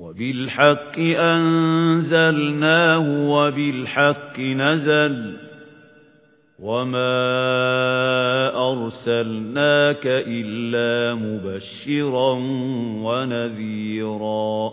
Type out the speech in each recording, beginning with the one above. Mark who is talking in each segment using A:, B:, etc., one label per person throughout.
A: وبالحق أنزلناه وبالحق نزل وما أرسلناك إلا مبشرا ونذيرا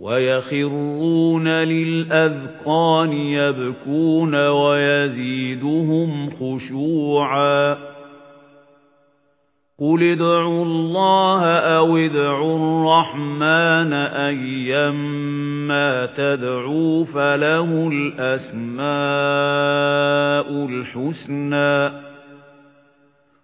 A: وَيَخِرُّونَ لِلْأَذْقَانِ يَبْكُونَ وَيَزِيدُهُمْ خُشُوعًا. قُلِ ادْعُوا اللَّهَ أَوِ ادْعُوا الرَّحْمَنَ أَيًّمَّا تَدْعُوا فَلَهُ الْأَسْمَاءُ الْحُسْنَى.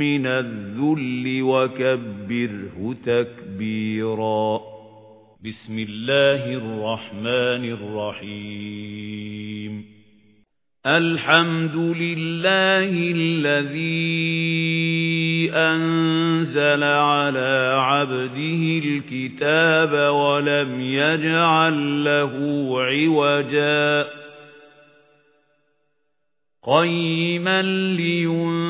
A: مِنَ الذُّلِّ وَكَبِّرْهُ تَكْبِيرًا. بِسْمِ اللَّهِ الرَّحْمَنِ الرَّحِيمِ. الحمد لله الذي أنزل على عبده الكتاب ولم يجعل له عوجا. قيما لينذر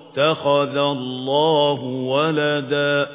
A: اتَّخَذَ اللَّهُ وَلَدًا